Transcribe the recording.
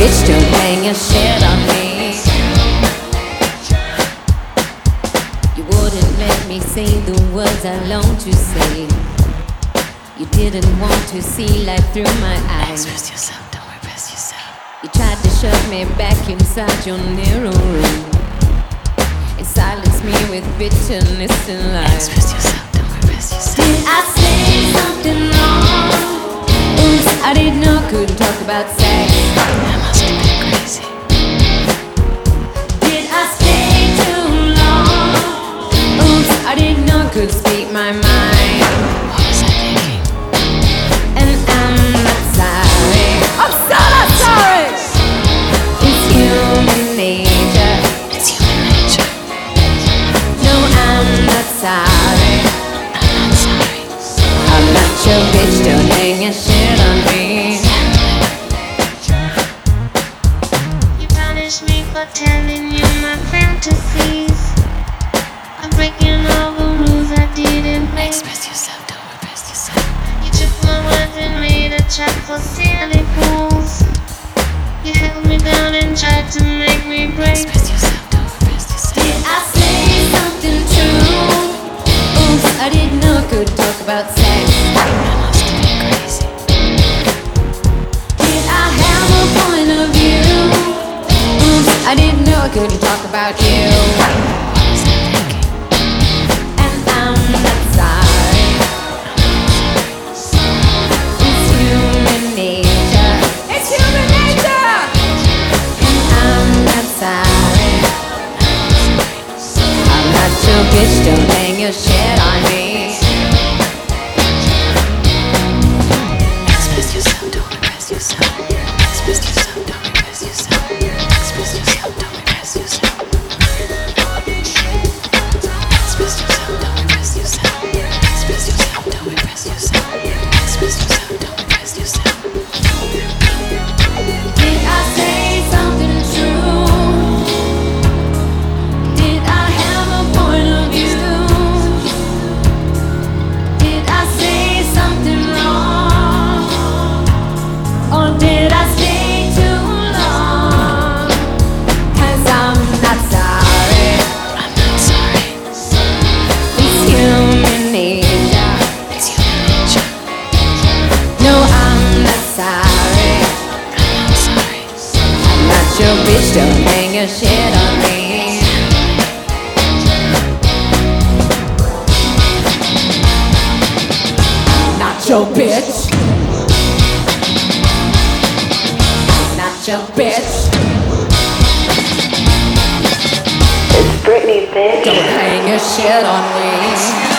bitch, don't hang your shit on me. You wouldn't let me say the words I long to say. You didn't want to see life through my eyes. Express yourself, don't repress yourself. You tried to shove me back inside your narrow room and silence me with bitterness and lies. Express yourself, don't repress yourself. Did I say something wrong? Oops, I didn't know couldn't talk about sex. Could speak my mind. I thinking? And I'm not sorry. I'm so not sorry. It's human nature. It's human nature. No, I'm not sorry. I'm not sorry. I'm not your bitch. Don't hang your shit on me. You punish me for telling you my fantasies. I'm breaking all Express yourself, don't repress yourself. You took my words and made a trap for silly fools. You held me down and tried to make me break. Express yourself, don't repress yourself. Did I say something true? Oops, I didn't know I could talk about sex. I must have been crazy. Did I have a point of view? Oops, I didn't know I couldn't talk about you. Bitch. Don't hang your shit on me. Not your bitch. Not your bitch. It's Britney, bitch. Don't hang your shit on me.